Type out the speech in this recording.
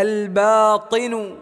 الباطن